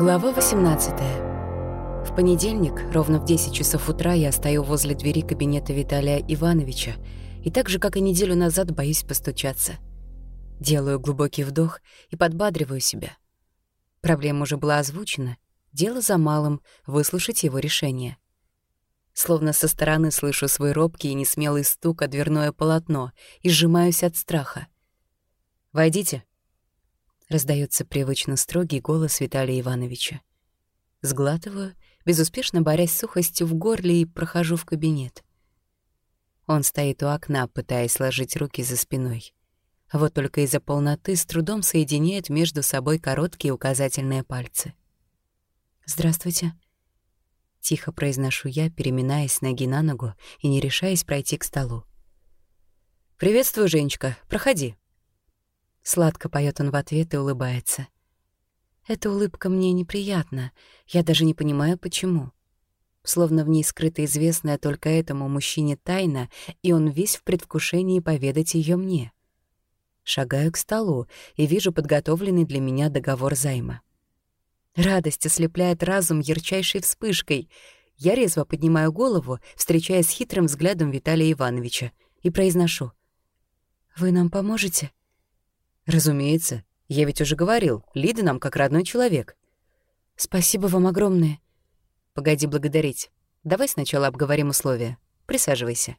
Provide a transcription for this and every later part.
Глава 18. В понедельник, ровно в 10 часов утра, я стою возле двери кабинета Виталия Ивановича и так же, как и неделю назад, боюсь постучаться. Делаю глубокий вдох и подбадриваю себя. Проблема уже была озвучена. Дело за малым — выслушать его решение. Словно со стороны слышу свой робкий и несмелый стук о дверное полотно и сжимаюсь от страха. «Войдите», Раздается привычно строгий голос Виталия Ивановича. Сглатываю, безуспешно борясь с сухостью в горле, и прохожу в кабинет. Он стоит у окна, пытаясь сложить руки за спиной. Вот только из-за полноты с трудом соединяет между собой короткие указательные пальцы. «Здравствуйте», — тихо произношу я, переминаясь ноги на ногу и не решаясь пройти к столу. «Приветствую, Женечка. Проходи». Сладко поет он в ответ и улыбается. Эта улыбка мне неприятна, я даже не понимаю, почему. Словно в ней скрыта известная только этому мужчине тайна, и он весь в предвкушении поведать ее мне. Шагаю к столу и вижу подготовленный для меня договор займа. Радость ослепляет разум ярчайшей вспышкой. Я резво поднимаю голову, встречаясь с хитрым взглядом Виталия Ивановича, и произношу. «Вы нам поможете?» «Разумеется. Я ведь уже говорил, Лида нам как родной человек». «Спасибо вам огромное». «Погоди благодарить. Давай сначала обговорим условия. Присаживайся».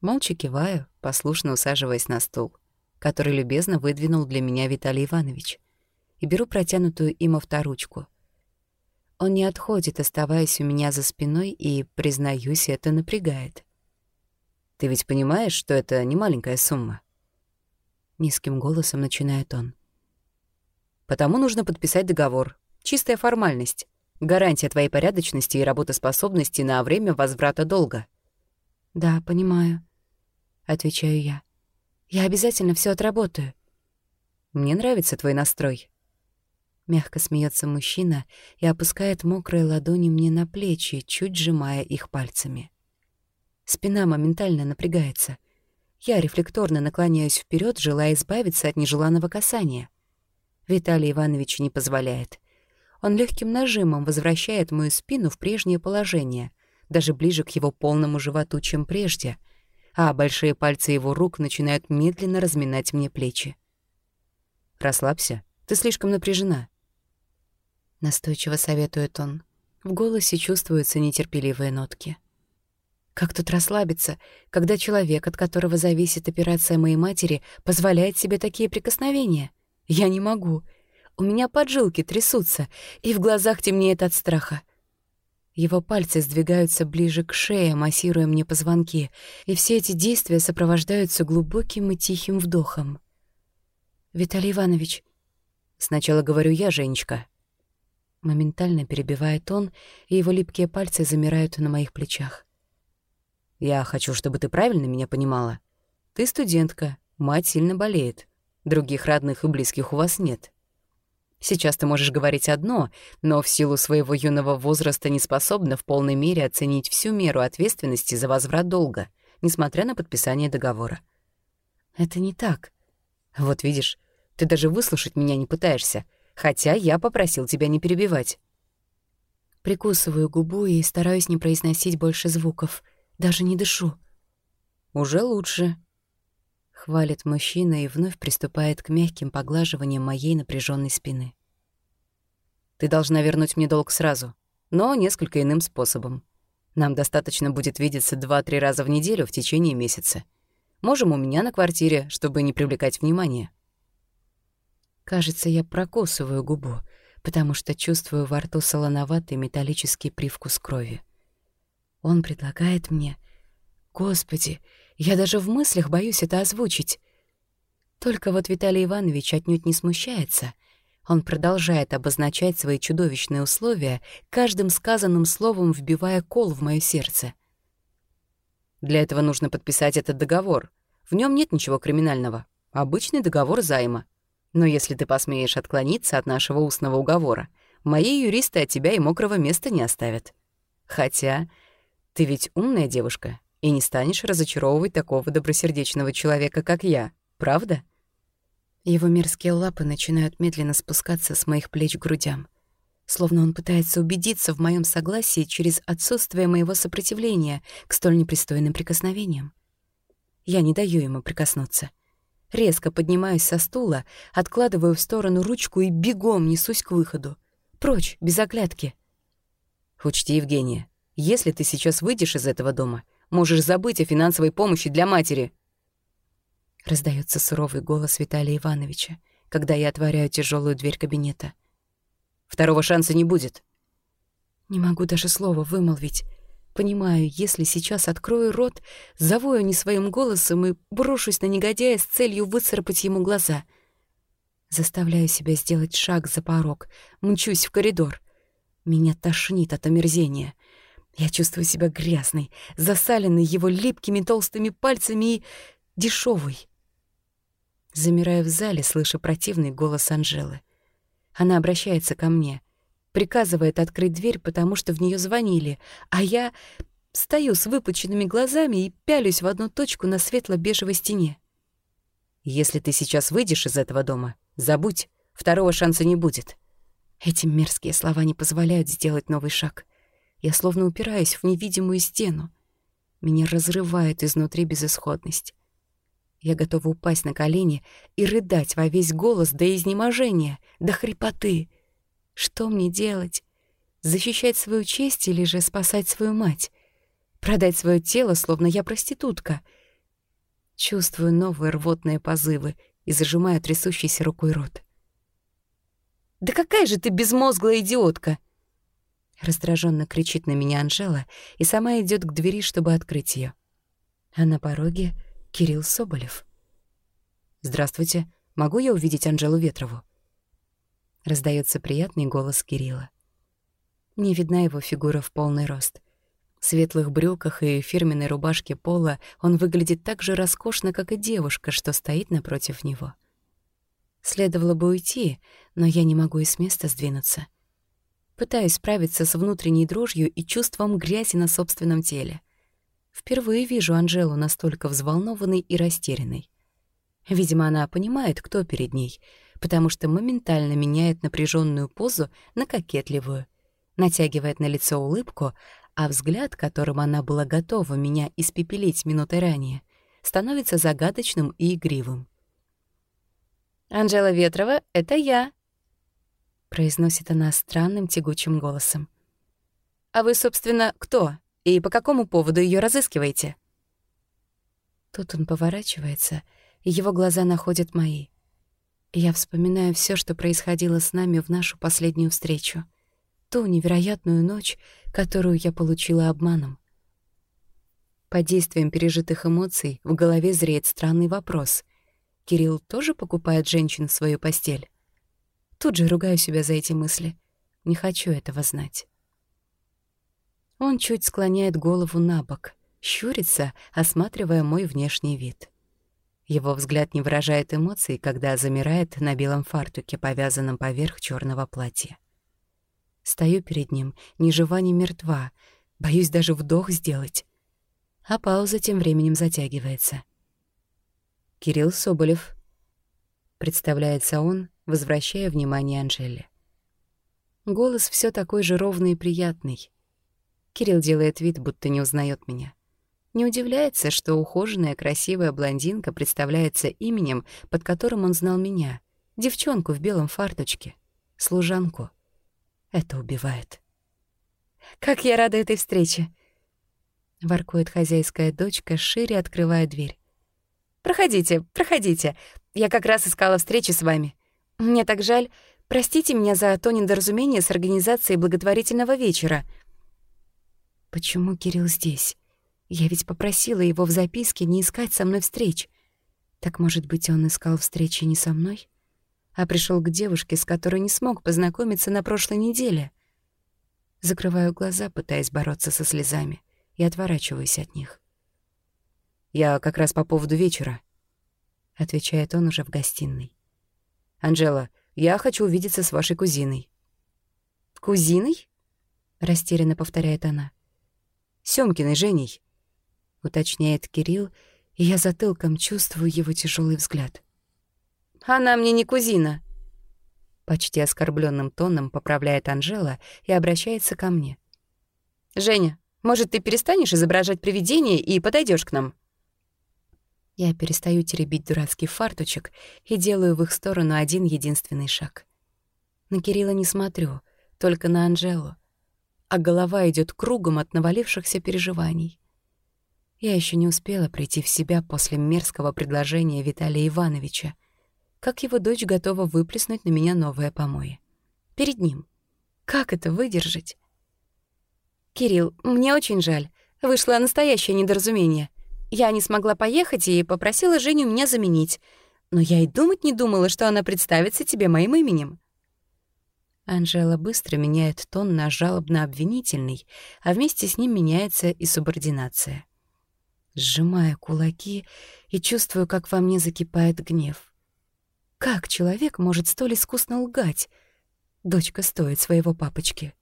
Молча киваю, послушно усаживаясь на стул, который любезно выдвинул для меня Виталий Иванович, и беру протянутую им авторучку. Он не отходит, оставаясь у меня за спиной, и, признаюсь, это напрягает. «Ты ведь понимаешь, что это не маленькая сумма?» Низким голосом начинает он. «Потому нужно подписать договор. Чистая формальность. Гарантия твоей порядочности и работоспособности на время возврата долга». «Да, понимаю», — отвечаю я. «Я обязательно все отработаю». «Мне нравится твой настрой». Мягко смеется мужчина и опускает мокрые ладони мне на плечи, чуть сжимая их пальцами. Спина моментально напрягается — я рефлекторно наклоняюсь вперед, желая избавиться от нежеланного касания. Виталий Иванович не позволяет. Он легким нажимом возвращает мою спину в прежнее положение, даже ближе к его полному животу, чем прежде, а большие пальцы его рук начинают медленно разминать мне плечи. «Расслабься, ты слишком напряжена», — настойчиво советует он. В голосе чувствуются нетерпеливые нотки. Как тут расслабиться, когда человек, от которого зависит операция моей матери, позволяет себе такие прикосновения? Я не могу. У меня поджилки трясутся, и в глазах темнеет от страха. Его пальцы сдвигаются ближе к шее, массируя мне позвонки, и все эти действия сопровождаются глубоким и тихим вдохом. «Виталий Иванович...» «Сначала говорю я, Женечка». Моментально перебивает он, и его липкие пальцы замирают на моих плечах. Я хочу, чтобы ты правильно меня понимала. Ты студентка, мать сильно болеет. Других родных и близких у вас нет. Сейчас ты можешь говорить одно, но в силу своего юного возраста не способна в полной мере оценить всю меру ответственности за возврат долга, несмотря на подписание договора. Это не так. Вот видишь, ты даже выслушать меня не пытаешься, хотя я попросил тебя не перебивать. Прикусываю губу и стараюсь не произносить больше звуков — даже не дышу. Уже лучше. Хвалит мужчина и вновь приступает к мягким поглаживаниям моей напряженной спины. Ты должна вернуть мне долг сразу, но несколько иным способом. Нам достаточно будет видеться два-три раза в неделю в течение месяца. Можем у меня на квартире, чтобы не привлекать внимания. Кажется, я прокусываю губу, потому что чувствую во рту солоноватый металлический привкус крови. Он предлагает мне... Господи, я даже в мыслях боюсь это озвучить. Только вот Виталий Иванович отнюдь не смущается. Он продолжает обозначать свои чудовищные условия, каждым сказанным словом вбивая кол в моё сердце. Для этого нужно подписать этот договор. В нем нет ничего криминального. Обычный договор займа. Но если ты посмеешь отклониться от нашего устного уговора, мои юристы от тебя и мокрого места не оставят. Хотя ты ведь умная девушка и не станешь разочаровывать такого добросердечного человека, как я, правда?» Его мерзкие лапы начинают медленно спускаться с моих плеч к грудям. словно он пытается убедиться в моем согласии через отсутствие моего сопротивления к столь непристойным прикосновениям. Я не даю ему прикоснуться. Резко поднимаюсь со стула, откладываю в сторону ручку и бегом несусь к выходу. Прочь, без оглядки. Учти, Евгения, если ты сейчас выйдешь из этого дома, можешь забыть о финансовой помощи для матери. Раздается суровый голос Виталия Ивановича, когда я отворяю тяжелую дверь кабинета. Второго шанса не будет. Не могу даже слова вымолвить. Понимаю, если сейчас открою рот, завою не своим голосом и брошусь на негодяя с целью выцарапать ему глаза. Заставляю себя сделать шаг за порог, мчусь в коридор. Меня тошнит от омерзения. Я чувствую себя грязной, засаленной его липкими толстыми пальцами и дешевой. Замираю в зале, слыша противный голос Анжелы. Она обращается ко мне — приказывает открыть дверь, потому что в нее звонили, а я стою с выпученными глазами и пялюсь в одну точку на светло-бежевой стене. «Если ты сейчас выйдешь из этого дома, забудь, второго шанса не будет». Эти мерзкие слова не позволяют сделать новый шаг. Я словно упираюсь в невидимую стену. Меня разрывает изнутри безысходность. Я готова упасть на колени и рыдать во весь голос до изнеможения, до хрипоты — что мне делать? Защищать свою честь или же спасать свою мать? Продать свое тело, словно я проститутка? Чувствую новые рвотные позывы и зажимаю трясущейся рукой рот. «Да какая же ты безмозглая идиотка!» Раздраженно кричит на меня Анжела и сама идет к двери, чтобы открыть ее. А на пороге Кирилл Соболев. «Здравствуйте. Могу я увидеть Анжелу Ветрову?» раздается приятный голос Кирилла. Не видна его фигура в полный рост. В светлых брюках и фирменной рубашке пола он выглядит так же роскошно, как и девушка, что стоит напротив него. Следовало бы уйти, но я не могу и с места сдвинуться. Пытаюсь справиться с внутренней дрожью и чувством грязи на собственном теле. Впервые вижу Анжелу настолько взволнованной и растерянной. Видимо, она понимает, кто перед ней — потому что моментально меняет напряженную позу на кокетливую, натягивает на лицо улыбку, а взгляд, которым она была готова меня испепелить минутой ранее, становится загадочным и игривым. «Анжела Ветрова, это я», — произносит она странным тягучим голосом. «А вы, собственно, кто? И по какому поводу ее разыскиваете?» Тут он поворачивается, и его глаза находят мои — я вспоминаю все, что происходило с нами в нашу последнюю встречу. Ту невероятную ночь, которую я получила обманом. Под действием пережитых эмоций в голове зреет странный вопрос. Кирилл тоже покупает женщин в свою постель? Тут же ругаю себя за эти мысли. Не хочу этого знать. Он чуть склоняет голову на бок, щурится, осматривая мой внешний вид. Его взгляд не выражает эмоций, когда замирает на белом фартуке, повязанном поверх черного платья. Стою перед ним, ни жива, ни мертва, боюсь даже вдох сделать. А пауза тем временем затягивается. «Кирилл Соболев», — представляется он, возвращая внимание Анжеле. Голос все такой же ровный и приятный. Кирилл делает вид, будто не узнает меня. Не удивляется, что ухоженная красивая блондинка представляется именем, под которым он знал меня. Девчонку в белом фарточке. Служанку. Это убивает. «Как я рада этой встрече!» Воркует хозяйская дочка, шире открывая дверь. «Проходите, проходите. Я как раз искала встречи с вами. Мне так жаль. Простите меня за то недоразумение с организацией благотворительного вечера». «Почему Кирилл здесь?» Я ведь попросила его в записке не искать со мной встреч. Так, может быть, он искал встречи не со мной? А пришел к девушке, с которой не смог познакомиться на прошлой неделе. Закрываю глаза, пытаясь бороться со слезами, и отворачиваюсь от них. «Я как раз по поводу вечера», — отвечает он уже в гостиной. «Анжела, я хочу увидеться с вашей кузиной». «Кузиной?» — растерянно повторяет она. «Сёмкиной Женей». — уточняет Кирилл, и я затылком чувствую его тяжелый взгляд. «Она мне не кузина». Почти оскорбленным тоном поправляет Анжела и обращается ко мне. «Женя, может, ты перестанешь изображать привидение и подойдешь к нам?» Я перестаю теребить дурацкий фарточек и делаю в их сторону один единственный шаг. На Кирилла не смотрю, только на Анжелу, а голова идет кругом от навалившихся переживаний. Я еще не успела прийти в себя после мерзкого предложения Виталия Ивановича — как его дочь готова выплеснуть на меня новое помои. Перед ним. Как это выдержать? «Кирилл, мне очень жаль. Вышло настоящее недоразумение. Я не смогла поехать и попросила Женю меня заменить. Но я и думать не думала, что она представится тебе моим именем». Анжела быстро меняет тон на жалобно-обвинительный, а вместе с ним меняется и субординация. Сжимая кулаки и чувствую, как во мне закипает гнев. Как человек может столь искусно лгать? Дочка стоит своего папочки.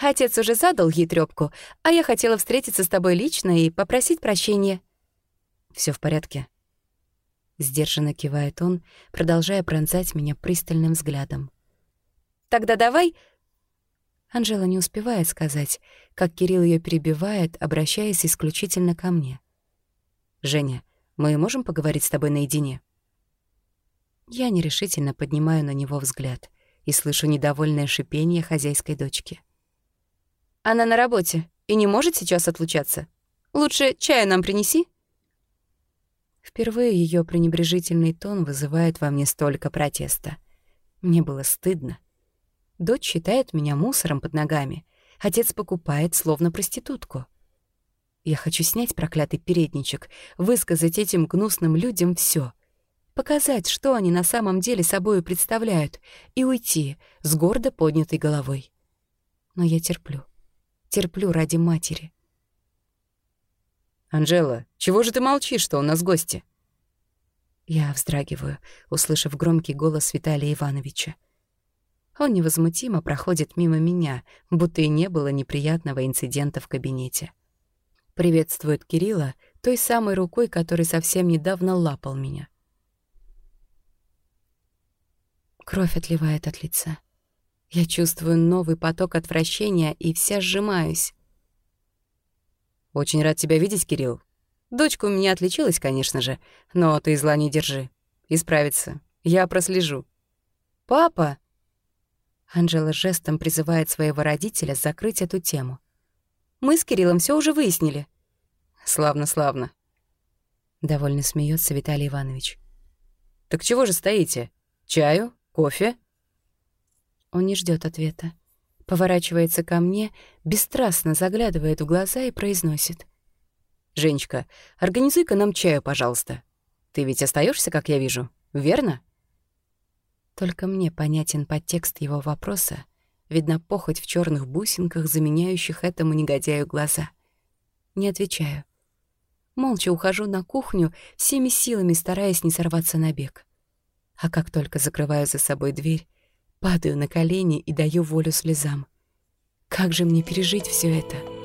Отец уже задал ей трёпку, а я хотела встретиться с тобой лично и попросить прощения. Все в порядке?» Сдержанно кивает он, продолжая пронзать меня пристальным взглядом. «Тогда давай...» Анжела не успевает сказать, как Кирилл ее перебивает, обращаясь исключительно ко мне. «Женя, мы можем поговорить с тобой наедине?» Я нерешительно поднимаю на него взгляд и слышу недовольное шипение хозяйской дочки. «Она на работе и не может сейчас отлучаться. Лучше чаю нам принеси». Впервые ее пренебрежительный тон вызывает во мне столько протеста. Мне было стыдно. Дочь считает меня мусором под ногами. Отец покупает, словно проститутку. Я хочу снять проклятый передничек, высказать этим гнусным людям все — показать, что они на самом деле собою представляют, и уйти с гордо поднятой головой. Но я терплю. Терплю ради матери. «Анжела, чего же ты молчишь, что у нас гости?» Я вздрагиваю, услышав громкий голос Виталия Ивановича. Он невозмутимо проходит мимо меня, будто и не было неприятного инцидента в кабинете. Приветствует Кирилла той самой рукой, который совсем недавно лапал меня. Кровь отливает от лица. Я чувствую новый поток отвращения и вся сжимаюсь. «Очень рад тебя видеть, Кирилл. Дочка у меня отличилась, конечно же, но ты зла не держи. Исправится. Я прослежу». «Папа!» Анжела жестом призывает своего родителя закрыть эту тему. «Мы с Кириллом все уже выяснили». «Славно, славно». Довольно смеется Виталий Иванович. «Так чего же стоите? Чаю? Кофе?» Он не ждет ответа. Поворачивается ко мне, бесстрастно заглядывает в глаза и произносит. «Женечка, организуй-ка нам чаю, пожалуйста. Ты ведь остаешься, как я вижу, верно?» Только мне понятен подтекст его вопроса. Видно похоть в черных бусинках, заменяющих этому негодяю глаза. Не отвечаю. Молча ухожу на кухню, всеми силами стараясь не сорваться на бег а как только закрываю за собой дверь, падаю на колени и даю волю слезам. Как же мне пережить все это?